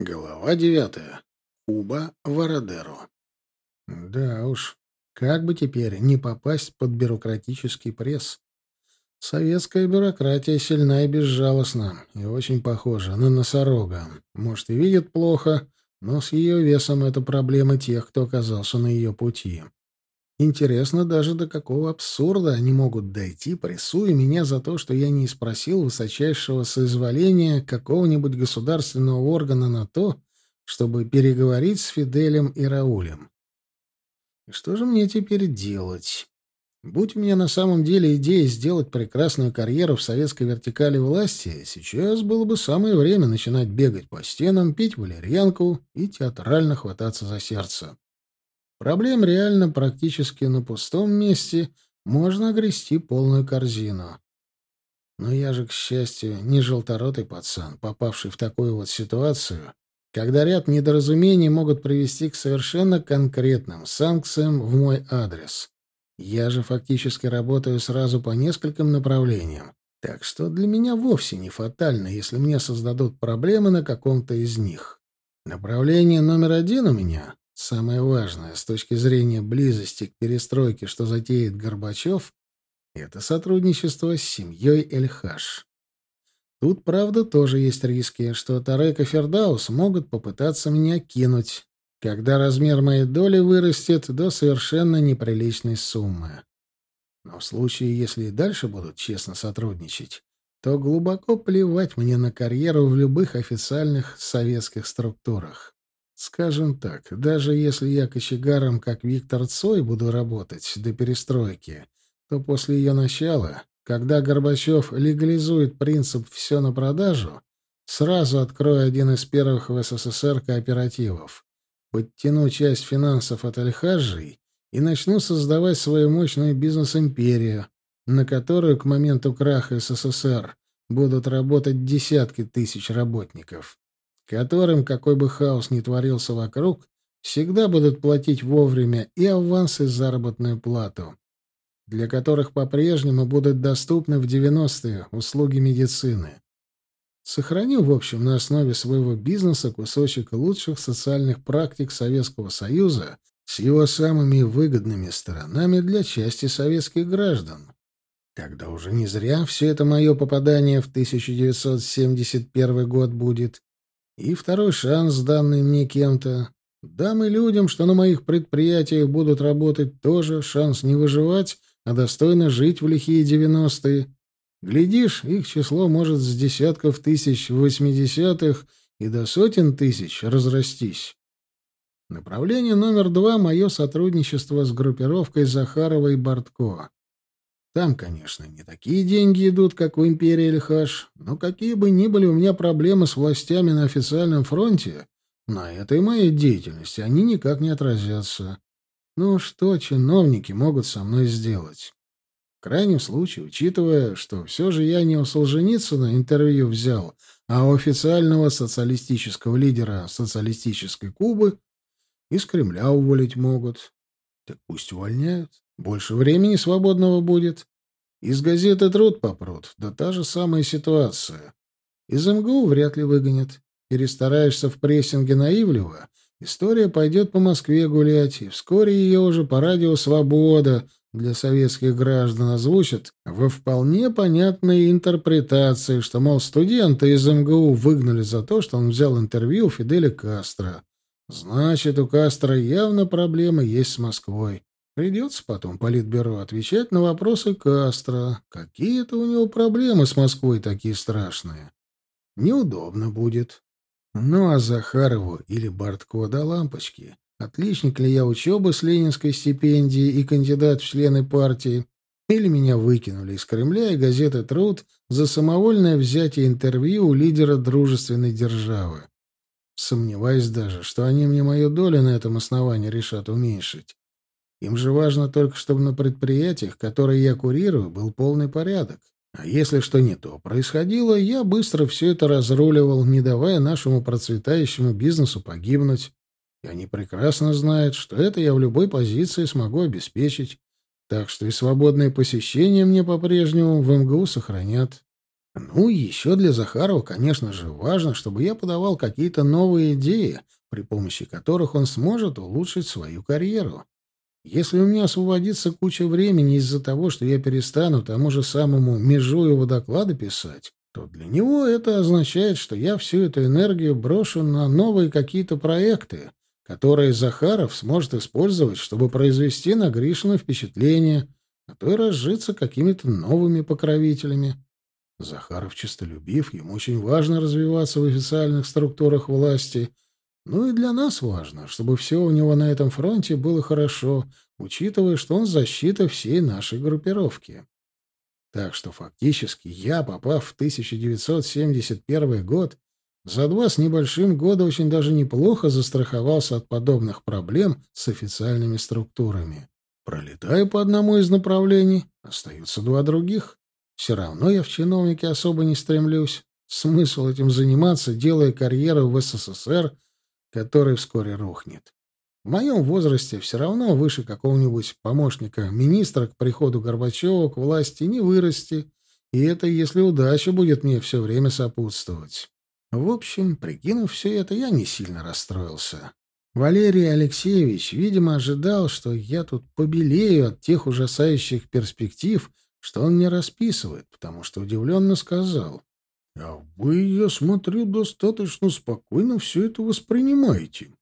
Глава девятая. Куба Вородеро. Да уж, как бы теперь не попасть под бюрократический пресс. Советская бюрократия сильна и безжалостна, и очень похожа на носорога. Может, и видит плохо, но с ее весом это проблема тех, кто оказался на ее пути. Интересно даже, до какого абсурда они могут дойти, прессуя меня за то, что я не спросил высочайшего соизволения какого-нибудь государственного органа на то, чтобы переговорить с Фиделем и Раулем. И что же мне теперь делать? Будь у меня на самом деле идея сделать прекрасную карьеру в советской вертикали власти, сейчас было бы самое время начинать бегать по стенам, пить валерьянку и театрально хвататься за сердце. Проблем реально практически на пустом месте можно огрести полную корзину. Но я же, к счастью, не желторотый пацан, попавший в такую вот ситуацию, когда ряд недоразумений могут привести к совершенно конкретным санкциям в мой адрес. Я же фактически работаю сразу по нескольким направлениям, так что для меня вовсе не фатально, если мне создадут проблемы на каком-то из них. Направление номер один у меня Самое важное с точки зрения близости к перестройке, что затеет Горбачев, это сотрудничество с семьей Эльхаш. Тут, правда, тоже есть риски, что Тарек и Фердаус могут попытаться меня кинуть, когда размер моей доли вырастет до совершенно неприличной суммы. Но в случае, если и дальше будут честно сотрудничать, то глубоко плевать мне на карьеру в любых официальных советских структурах. Скажем так, даже если я кочегаром, как Виктор Цой, буду работать до перестройки, то после ее начала, когда Горбачев легализует принцип «все на продажу», сразу открою один из первых в СССР кооперативов, подтяну часть финансов от Альхажей и начну создавать свою мощную бизнес-империю, на которую к моменту краха СССР будут работать десятки тысяч работников которым, какой бы хаос ни творился вокруг, всегда будут платить вовремя и аванс, и заработную плату, для которых по-прежнему будут доступны в 90-е услуги медицины. Сохраню, в общем, на основе своего бизнеса кусочек лучших социальных практик Советского Союза с его самыми выгодными сторонами для части советских граждан. Тогда уже не зря все это мое попадание в 1971 год будет, и второй шанс, данный мне кем-то. Дам и людям, что на моих предприятиях будут работать, тоже шанс не выживать, а достойно жить в лихие девяностые. Глядишь, их число может с десятков тысяч в восьмидесятых и до сотен тысяч разрастись. Направление номер два — мое сотрудничество с группировкой Захарова и Бортко. Там, конечно, не такие деньги идут, как в империи Лихаш, но какие бы ни были у меня проблемы с властями на официальном фронте, на этой моей деятельности они никак не отразятся. Ну что чиновники могут со мной сделать? В крайнем случае, учитывая, что все же я не у Солженицына интервью взял, а у официального социалистического лидера социалистической Кубы, из Кремля уволить могут. Так пусть увольняют. Больше времени свободного будет. Из газеты труд попрут, да та же самая ситуация. Из МГУ вряд ли выгонят. Перестараешься в прессинге наивливо, история пойдет по Москве гулять, и вскоре ее уже по радио «Свобода» для советских граждан озвучат во вполне понятной интерпретации, что, мол, студента из МГУ выгнали за то, что он взял интервью у Фиделя Кастро. Значит, у Кастро явно проблемы есть с Москвой. Придется потом Политбюро отвечать на вопросы Кастро. Какие-то у него проблемы с Москвой такие страшные. Неудобно будет. Ну, а Захарову или Бортко до лампочки. Отличник ли я учебы с ленинской стипендией и кандидат в члены партии? Или меня выкинули из Кремля и газеты «Труд» за самовольное взятие интервью у лидера дружественной державы. Сомневаюсь даже, что они мне мою долю на этом основании решат уменьшить. Им же важно только, чтобы на предприятиях, которые я курирую, был полный порядок. А если что не то происходило, я быстро все это разруливал, не давая нашему процветающему бизнесу погибнуть. И они прекрасно знают, что это я в любой позиции смогу обеспечить. Так что и свободное посещение мне по-прежнему в МГУ сохранят. Ну и еще для Захарова, конечно же, важно, чтобы я подавал какие-то новые идеи, при помощи которых он сможет улучшить свою карьеру. Если у меня освободится куча времени из-за того, что я перестану тому же самому межу его доклады писать, то для него это означает, что я всю эту энергию брошу на новые какие-то проекты, которые Захаров сможет использовать, чтобы произвести на Гришина впечатление, а то и разжиться какими-то новыми покровителями. Захаров честолюбив, ему очень важно развиваться в официальных структурах власти. Ну и для нас важно, чтобы все у него на этом фронте было хорошо, учитывая, что он защита всей нашей группировки. Так что фактически я, попав в 1971 год, за два с небольшим года очень даже неплохо застраховался от подобных проблем с официальными структурами. Пролетаю по одному из направлений, остаются два других. Все равно я в чиновнике особо не стремлюсь. Смысл этим заниматься, делая карьеру в СССР, который вскоре рухнет. В моем возрасте все равно выше какого-нибудь помощника министра к приходу Горбачева к власти не вырасти, и это если удача будет мне все время сопутствовать. В общем, прикинув все это, я не сильно расстроился. Валерий Алексеевич, видимо, ожидал, что я тут побелею от тех ужасающих перспектив, что он мне расписывает, потому что удивленно сказал. — А вы, я смотрю, достаточно спокойно все это воспринимаете.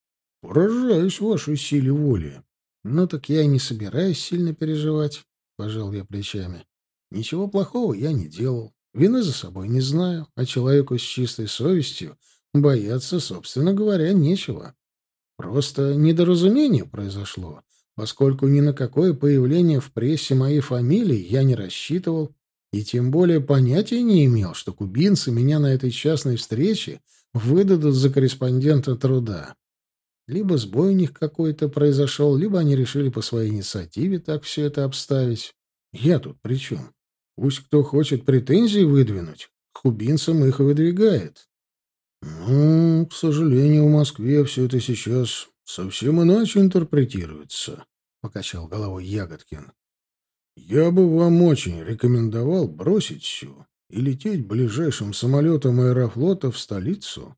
Поражаюсь вашей силе воли. — Ну так я и не собираюсь сильно переживать, — пожал я плечами. — Ничего плохого я не делал. Вины за собой не знаю, а человеку с чистой совестью бояться, собственно говоря, нечего. Просто недоразумение произошло, поскольку ни на какое появление в прессе моей фамилии я не рассчитывал и тем более понятия не имел, что кубинцы меня на этой частной встрече выдадут за корреспондента труда. Либо сбой у них какой-то произошел, либо они решили по своей инициативе так все это обставить. Я тут при чем? Пусть кто хочет претензии выдвинуть, кубинцам их выдвигает. Ну, к сожалению, в Москве все это сейчас совсем иначе интерпретируется, — покачал головой Ягодкин. Я бы вам очень рекомендовал бросить все и лететь ближайшим самолетом аэрофлота в столицу.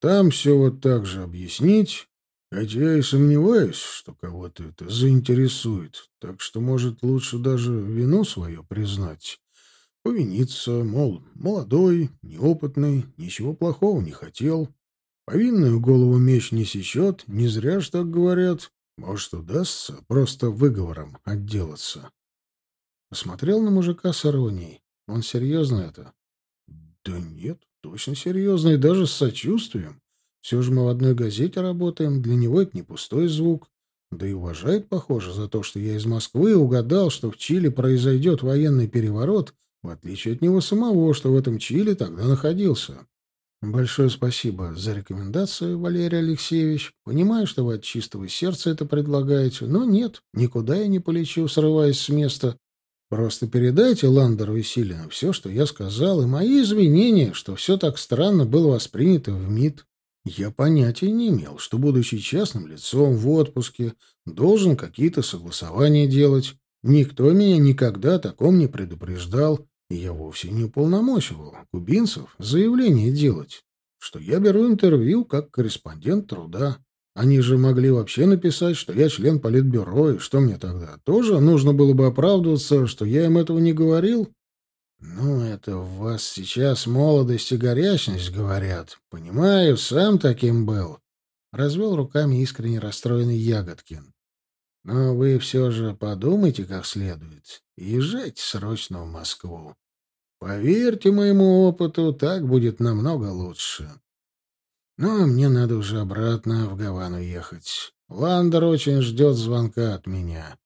Там все вот так же объяснить, хотя я и сомневаюсь, что кого-то это заинтересует, так что, может, лучше даже вину свое признать Повиниться, мол, молодой, неопытный, ничего плохого не хотел. Повинную голову меч не сечет, не зря ж так говорят. Может, удастся просто выговором отделаться. Посмотрел на мужика с иронией. Он серьезно это? Да нет, точно серьезно и даже с сочувствием. Все же мы в одной газете работаем, для него это не пустой звук. Да и уважает, похоже, за то, что я из Москвы угадал, что в Чили произойдет военный переворот, в отличие от него самого, что в этом Чили тогда находился. Большое спасибо за рекомендацию, Валерий Алексеевич. Понимаю, что вы от чистого сердца это предлагаете, но нет, никуда я не полечу, срываясь с места. Просто передайте Ландеру и Силину все, что я сказал, и мои извинения, что все так странно было воспринято в МИД. Я понятия не имел, что, будучи частным лицом в отпуске, должен какие-то согласования делать. Никто меня никогда о таком не предупреждал, и я вовсе не уполномочивал кубинцев заявление делать, что я беру интервью как корреспондент труда. Они же могли вообще написать, что я член политбюро, и что мне тогда? Тоже нужно было бы оправдываться, что я им этого не говорил? Ну, это в вас сейчас молодость и горячность, говорят. Понимаю, сам таким был. Развел руками искренне расстроенный Ягодкин. Но вы все же подумайте как следует и езжайте срочно в Москву. Поверьте моему опыту, так будет намного лучше. Но мне надо уже обратно в Гавану ехать. Ландер очень ждет звонка от меня.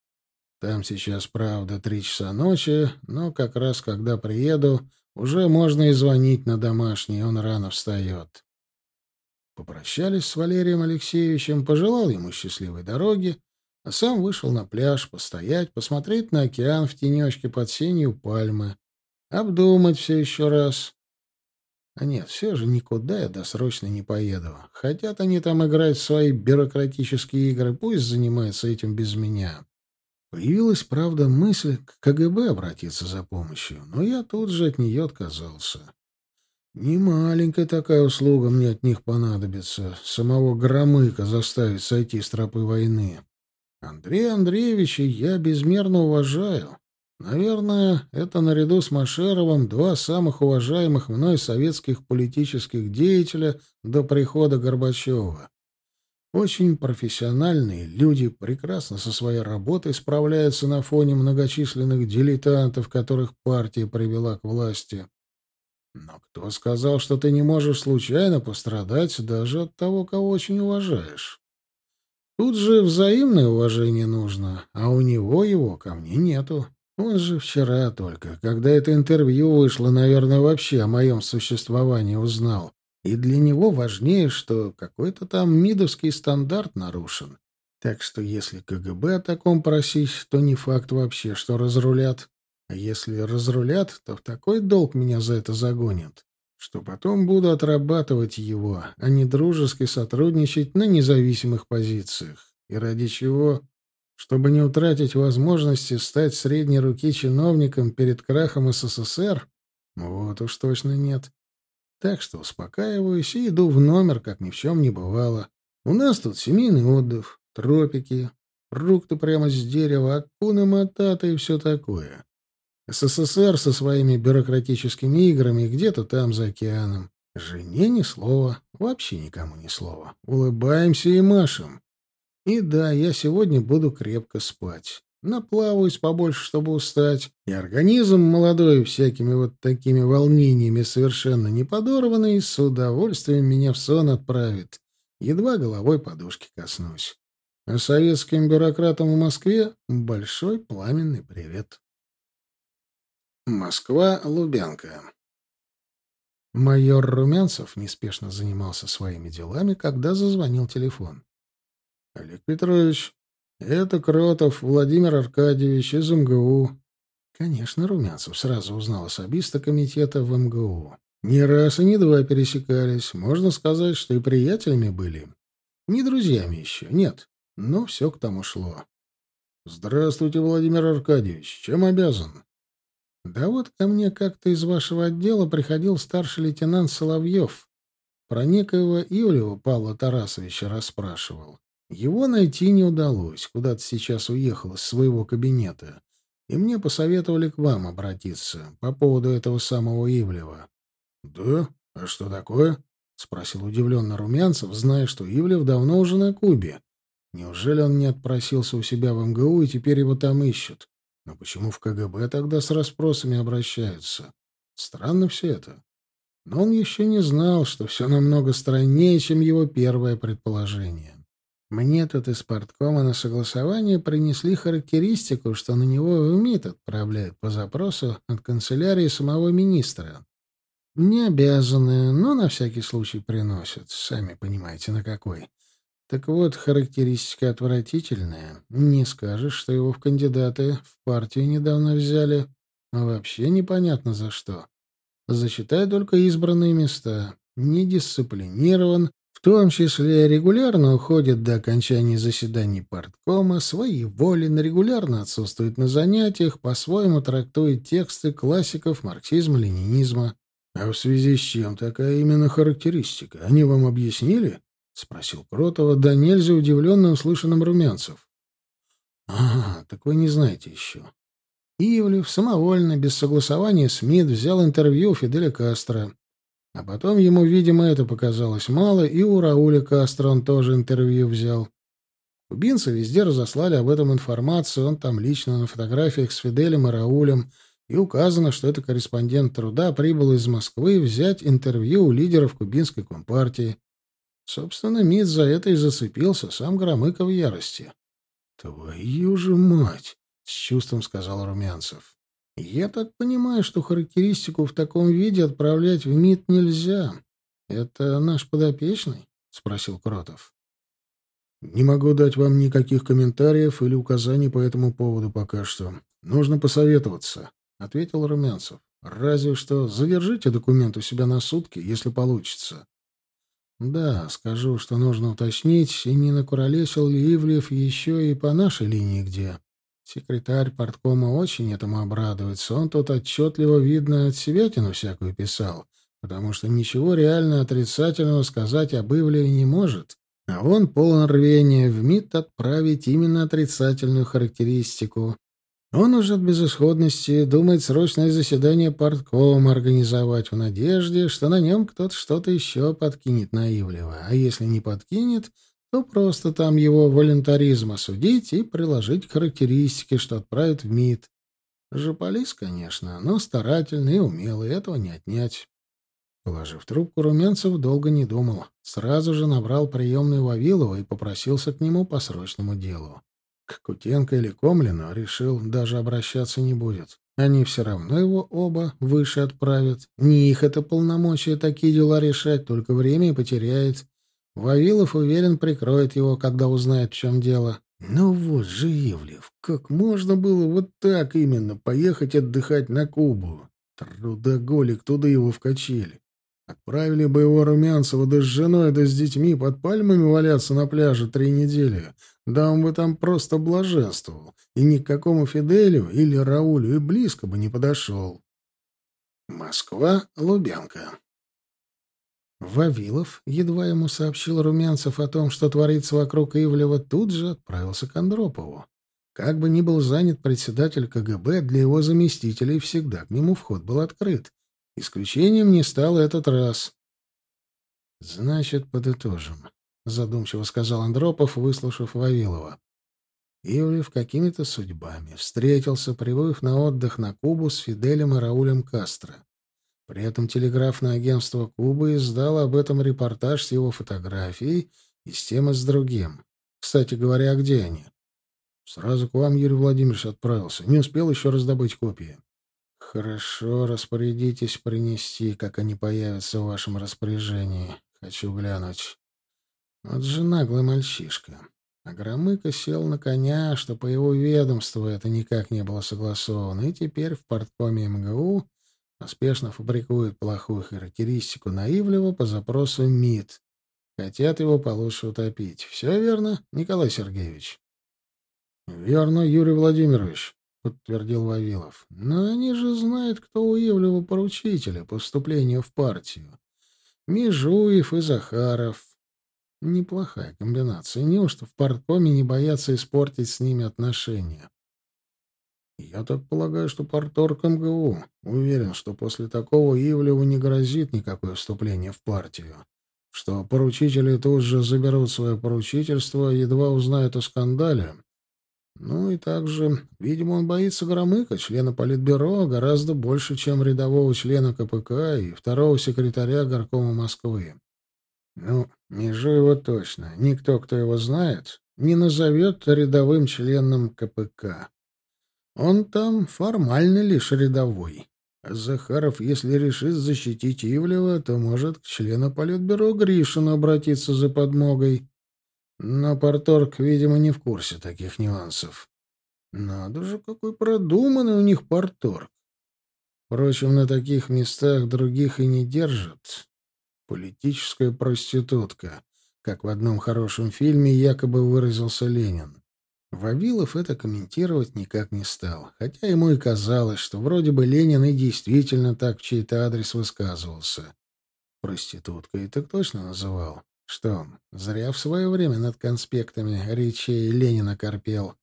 Там сейчас, правда, три часа ночи, но как раз когда приеду, уже можно и звонить на домашний, он рано встает. Попрощались с Валерием Алексеевичем, пожелал ему счастливой дороги, а сам вышел на пляж постоять, посмотреть на океан в тенечке под сенью пальмы. Обдумать все еще раз. А нет, все же никуда я досрочно не поеду. Хотят они там играть в свои бюрократические игры, пусть занимаются этим без меня. Появилась, правда, мысль к КГБ обратиться за помощью, но я тут же от нее отказался. Не маленькая такая услуга мне от них понадобится, самого Громыка заставить сойти с тропы войны. Андрея Андреевича я безмерно уважаю. Наверное, это наряду с Машеровым два самых уважаемых мной советских политических деятеля до прихода Горбачева. Очень профессиональные люди прекрасно со своей работой справляются на фоне многочисленных дилетантов, которых партия привела к власти. Но кто сказал, что ты не можешь случайно пострадать даже от того, кого очень уважаешь? Тут же взаимное уважение нужно, а у него его ко мне нету. Он же вчера только, когда это интервью вышло, наверное, вообще о моем существовании узнал. И для него важнее, что какой-то там МИДовский стандарт нарушен. Так что если КГБ о таком просить, то не факт вообще, что разрулят. А если разрулят, то в такой долг меня за это загонят, что потом буду отрабатывать его, а не дружески сотрудничать на независимых позициях. И ради чего? Чтобы не утратить возможности стать средней руки чиновником перед крахом СССР? Вот уж точно нет. Так что успокаиваюсь и иду в номер, как ни в чем не бывало. У нас тут семейный отдых, тропики, фрукты прямо с дерева, акуна матата и все такое. СССР со своими бюрократическими играми где-то там за океаном. Жене ни слова, вообще никому ни слова. Улыбаемся и машем. И да, я сегодня буду крепко спать. Наплаваюсь побольше, чтобы устать. И организм молодой всякими вот такими волнениями совершенно не подорванный с удовольствием меня в сон отправит. Едва головой подушки коснусь. А советским бюрократам в Москве большой пламенный привет. Москва, Лубянка. Майор Румянцев неспешно занимался своими делами, когда зазвонил телефон. Олег Петрович, это Кротов Владимир Аркадьевич из МГУ. Конечно, Румянцев сразу узнал особиста комитета в МГУ. Не раз и не два пересекались. Можно сказать, что и приятелями были. Не друзьями еще, нет. Но все к тому шло. «Здравствуйте, Владимир Аркадьевич. Чем обязан?» «Да вот ко мне как-то из вашего отдела приходил старший лейтенант Соловьев. Про некоего Ивлева Павла Тарасовича расспрашивал. Его найти не удалось, куда-то сейчас уехал из своего кабинета. И мне посоветовали к вам обратиться по поводу этого самого Ивлева. — Да? А что такое? — спросил удивленно Румянцев, зная, что Ивлев давно уже на Кубе. Неужели он не отпросился у себя в МГУ, и теперь его там ищут? Но почему в КГБ тогда с расспросами обращаются? Странно все это. Но он еще не знал, что все намного страннее, чем его первое предположение. Мне тут из порткома на согласование принесли характеристику, что на него в МИД отправляют по запросу от канцелярии самого министра. Не обязаны, но на всякий случай приносят. Сами понимаете, на какой. Так вот, характеристика отвратительная. Не скажешь, что его в кандидаты в партию недавно взяли. Вообще непонятно за что. Зачитай только избранные места. Не дисциплинирован, в том числе регулярно уходит до окончания заседаний парткома, своеволен, регулярно отсутствует на занятиях, по-своему трактует тексты классиков марксизма-ленинизма. А в связи с чем такая именно характеристика? Они вам объяснили? — спросил Кротова, да нельзя удивленно услышанным румянцев. — А, так вы не знаете еще. Ивлев самовольно, без согласования с взял интервью Фиделя Кастро. А потом ему, видимо, это показалось мало, и у Рауля Кастро он тоже интервью взял. Кубинцы везде разослали об этом информацию, он там лично на фотографиях с Фиделем и Раулем, и указано, что это корреспондент труда прибыл из Москвы взять интервью у лидеров кубинской компартии. Собственно, МИД за это и зацепился, сам Громыко в ярости. «Твою же мать!» — с чувством сказал Румянцев. Я так понимаю, что характеристику в таком виде отправлять в МИД нельзя. Это наш подопечный? спросил Кротов. Не могу дать вам никаких комментариев или указаний по этому поводу пока что. Нужно посоветоваться, ответил Румянцев. Разве что задержите документ у себя на сутки, если получится. Да, скажу, что нужно уточнить, и не накуролесил ли Ивлев еще и по нашей линии где. Секретарь порткома очень этому обрадуется. Он тут отчетливо, видно, от себятину всякую писал, потому что ничего реально отрицательного сказать об Ивлеве не может. А он полон рвения в МИД отправить именно отрицательную характеристику. Он уже от безысходности думает срочное заседание порткома организовать в надежде, что на нем кто-то что-то еще подкинет на Ивлева. А если не подкинет, то просто там его волонтаризм осудить и приложить к характеристике, что отправят в МИД. Жополис, конечно, но старательный и умелый, этого не отнять. Положив трубку, Румянцев долго не думал. Сразу же набрал приемную Вавилова и попросился к нему по срочному делу. К Кутенко или Комлину решил, даже обращаться не будет. Они все равно его оба выше отправят. Не их это полномочия такие дела решать, только время и потеряет. Вавилов, уверен, прикроет его, когда узнает, в чем дело. Ну вот же, Ивлев, как можно было вот так именно поехать отдыхать на Кубу? Трудоголик, туда его в качели. Отправили бы его Румянцева да с женой, да с детьми под пальмами валяться на пляже три недели. Да он бы там просто блаженствовал. И ни к какому Фиделю или Раулю и близко бы не подошел. Москва, Лубянка. Вавилов, едва ему сообщил Румянцев о том, что творится вокруг Ивлева, тут же отправился к Андропову. Как бы ни был занят председатель КГБ, для его заместителей всегда к нему вход был открыт. Исключением не стал этот раз. «Значит, подытожим», — задумчиво сказал Андропов, выслушав Вавилова. Ивлев какими-то судьбами встретился, прибыв на отдых на Кубу с Фиделем и Раулем Кастро. При этом телеграфное агентство Кубы издало об этом репортаж с его фотографией и с тем и с другим. Кстати говоря, а где они? Сразу к вам Юрий Владимирович отправился. Не успел еще раздобыть копии. Хорошо, распорядитесь принести, как они появятся в вашем распоряжении. Хочу глянуть. Вот же наглый мальчишка. А Громыко сел на коня, что по его ведомству это никак не было согласовано, и теперь в порткоме МГУ Успешно фабрикуют плохую характеристику наивлего по запросу МИД. Хотят его получше утопить. Все верно, Николай Сергеевич? — Верно, Юрий Владимирович, — подтвердил Вавилов. — Но они же знают, кто у Ивлева поручителя по вступлению в партию. Межуев и Захаров. Неплохая комбинация. Неужто в парткоме не боятся испортить с ними отношения? Я так полагаю, что порторг МГУ уверен, что после такого Ивлеву не грозит никакое вступление в партию, что поручители тут же заберут свое поручительство, едва узнают о скандале. Ну и также, видимо, он боится Громыка, члена Политбюро, гораздо больше, чем рядового члена КПК и второго секретаря горкома Москвы. Ну, Межуева точно. Никто, кто его знает, не назовет рядовым членом КПК. Он там формально лишь рядовой. Захаров, если решит защитить Ивлева, то может к члену Политбюро Гришину обратиться за подмогой. Но Порторг, видимо, не в курсе таких нюансов. Надо же, какой продуманный у них Порторг. Впрочем, на таких местах других и не держат. Политическая проститутка, как в одном хорошем фильме якобы выразился Ленин. Вавилов это комментировать никак не стал, хотя ему и казалось, что вроде бы Ленин и действительно так в чей-то адрес высказывался. Проституткой так точно называл. Что зря в свое время над конспектами речей Ленина корпел.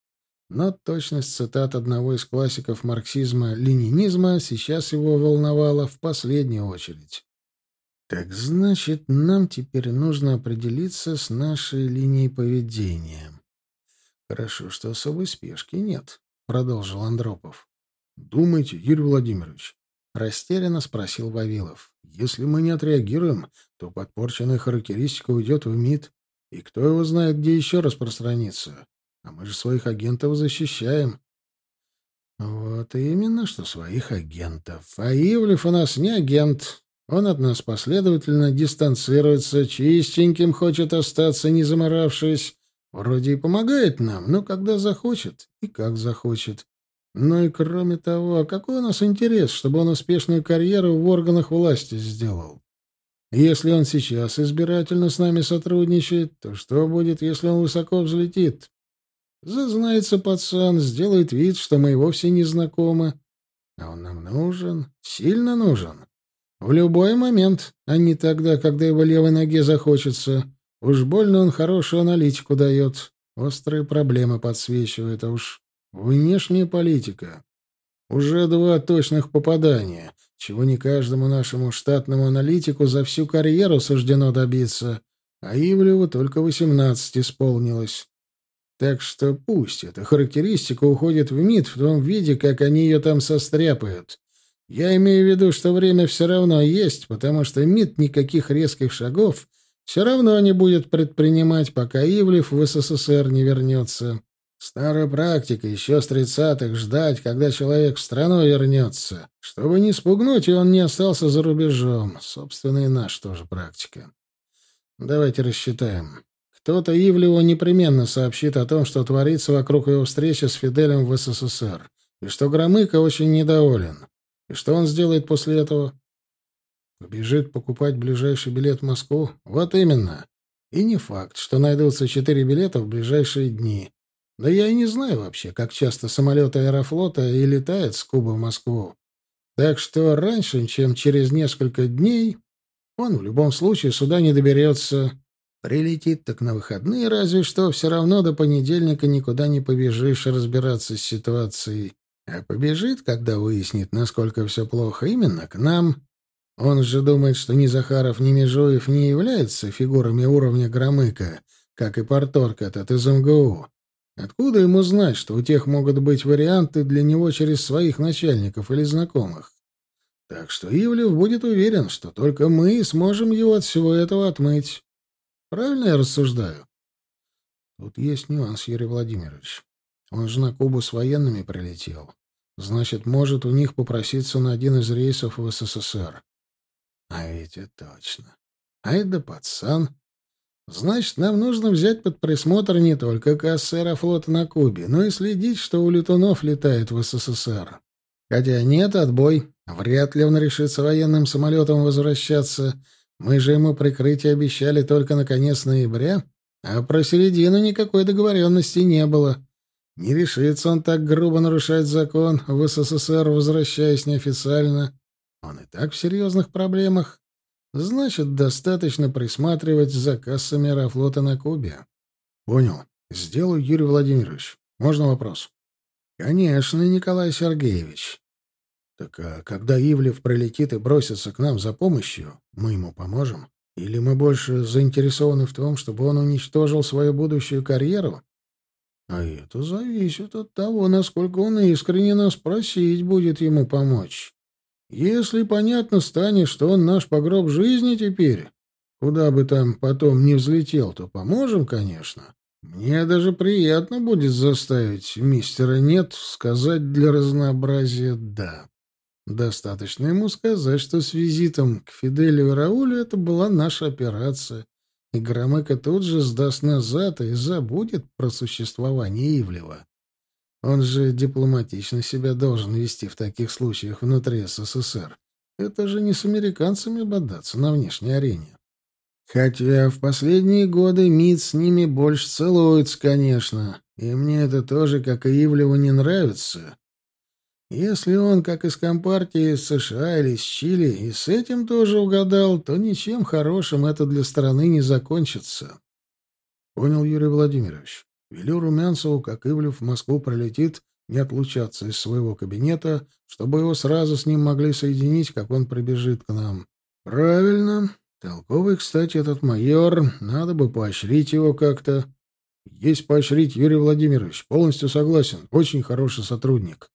Но точность цитат одного из классиков марксизма-ленинизма сейчас его волновала в последнюю очередь. «Так значит, нам теперь нужно определиться с нашей линией поведения. Хорошо, что особой спешки нет, продолжил Андропов. Думаете, Юрий Владимирович? Растерянно спросил Вавилов. Если мы не отреагируем, то подпорченная характеристика уйдет в МИД. И кто его знает, где еще распространится? А мы же своих агентов защищаем. Вот именно, что своих агентов. А Ивлев у нас не агент. Он от нас последовательно дистанцируется, чистеньким хочет остаться, не заморавшись. Вроде и помогает нам, но когда захочет и как захочет. Ну и кроме того, какой у нас интерес, чтобы он успешную карьеру в органах власти сделал? Если он сейчас избирательно с нами сотрудничает, то что будет, если он высоко взлетит? Зазнается пацан, сделает вид, что мы вовсе не знакомы. А он нам нужен, сильно нужен. В любой момент, а не тогда, когда его левой ноге захочется. Уж больно он хорошую аналитику дает. Острые проблемы подсвечивает, а уж внешняя политика. Уже два точных попадания, чего не каждому нашему штатному аналитику за всю карьеру суждено добиться, а Ивлеву только восемнадцать исполнилось. Так что пусть эта характеристика уходит в МИД в том виде, как они ее там состряпают. Я имею в виду, что время все равно есть, потому что МИД никаких резких шагов все равно не будет предпринимать, пока Ивлев в СССР не вернется. Старая практика еще с тридцатых ждать, когда человек в страну вернется, чтобы не спугнуть, и он не остался за рубежом. Собственно, и наша тоже практика. Давайте рассчитаем. Кто-то Ивлеву непременно сообщит о том, что творится вокруг его встречи с Фиделем в СССР, и что Громыко очень недоволен. И что он сделает после этого? Побежит покупать ближайший билет в Москву? Вот именно. И не факт, что найдутся четыре билета в ближайшие дни. Да я и не знаю вообще, как часто самолеты Аэрофлота и летают с Кубы в Москву. Так что раньше, чем через несколько дней, он в любом случае сюда не доберется. Прилетит так на выходные, разве что все равно до понедельника никуда не побежишь разбираться с ситуацией. А побежит, когда выяснит, насколько все плохо, именно к нам. Он же думает, что ни Захаров, ни Межуев не являются фигурами уровня Громыка, как и Порторг этот из МГУ. Откуда ему знать, что у тех могут быть варианты для него через своих начальников или знакомых? Так что Ивлев будет уверен, что только мы сможем его от всего этого отмыть. Правильно я рассуждаю? Тут есть нюанс, Юрий Владимирович. Он же на Кубу с военными прилетел. Значит, может у них попроситься на один из рейсов в СССР. А ведь это точно. А это пацан. Значит, нам нужно взять под присмотр не только кассы аэрофлота на Кубе, но и следить, что у летунов летает в СССР. Хотя нет, отбой. Вряд ли он решится военным самолетом возвращаться, мы же ему прикрытие обещали только на конец ноября, а про середину никакой договоренности не было. Не решится он так грубо нарушать закон в СССР, возвращаясь неофициально. Он и так в серьезных проблемах. Значит, достаточно присматривать за кассами аэрофлота на Кубе. Понял. Сделаю, Юрий Владимирович. Можно вопрос? Конечно, Николай Сергеевич. Так а когда Ивлев прилетит и бросится к нам за помощью, мы ему поможем? Или мы больше заинтересованы в том, чтобы он уничтожил свою будущую карьеру? А это зависит от того, насколько он искренне нас просить будет ему помочь. Если понятно станет, что он наш погроб жизни теперь, куда бы там потом не взлетел, то поможем, конечно. Мне даже приятно будет заставить мистера «нет» сказать для разнообразия «да». Достаточно ему сказать, что с визитом к Фиделю и Раулю это была наша операция, и Громыко тут же сдаст назад и забудет про существование Ивлева. Он же дипломатично себя должен вести в таких случаях внутри СССР. Это же не с американцами бодаться на внешней арене. Хотя в последние годы МИД с ними больше целуется, конечно, и мне это тоже, как и Ивлеву, не нравится. Если он, как из Компартии из США или из Чили, и с этим тоже угадал, то ничем хорошим это для страны не закончится. Понял Юрий Владимирович. Велю Румянцеву, как Ивлев в Москву пролетит, не отлучаться из своего кабинета, чтобы его сразу с ним могли соединить, как он прибежит к нам. Правильно. Толковый, кстати, этот майор. Надо бы поощрить его как-то. Есть поощрить, Юрий Владимирович. Полностью согласен. Очень хороший сотрудник.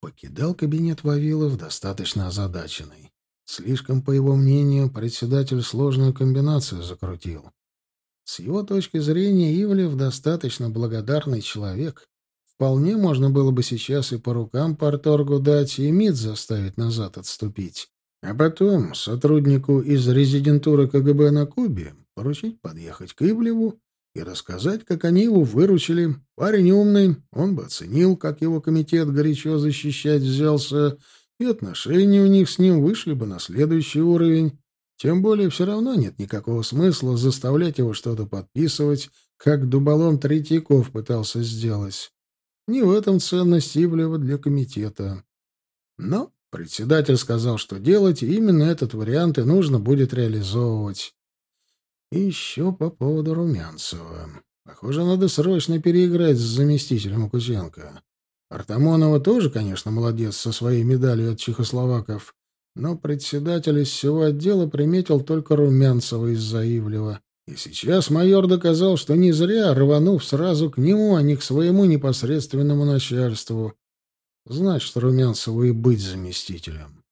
Покидал кабинет Вавилов достаточно озадаченный. Слишком, по его мнению, председатель сложную комбинацию закрутил. С его точки зрения, Ивлев достаточно благодарный человек. Вполне можно было бы сейчас и по рукам порторгу дать, и МИД заставить назад отступить. А потом сотруднику из резидентуры КГБ на Кубе поручить подъехать к Ивлеву и рассказать, как они его выручили. Парень умный, он бы оценил, как его комитет горячо защищать взялся, и отношения у них с ним вышли бы на следующий уровень. Тем более все равно нет никакого смысла заставлять его что-то подписывать, как Дуболом Третьяков пытался сделать. Не в этом ценность Ивлева для комитета. Но председатель сказал, что делать, и именно этот вариант и нужно будет реализовывать. И еще по поводу Румянцева. Похоже, надо срочно переиграть с заместителем Кузенко. Артамонова тоже, конечно, молодец со своей медалью от чехословаков, но председатель из всего отдела приметил только Румянцева из-за Ивлева. И сейчас майор доказал, что не зря, рванув сразу к нему, а не к своему непосредственному начальству. Значит, Румянцеву и быть заместителем.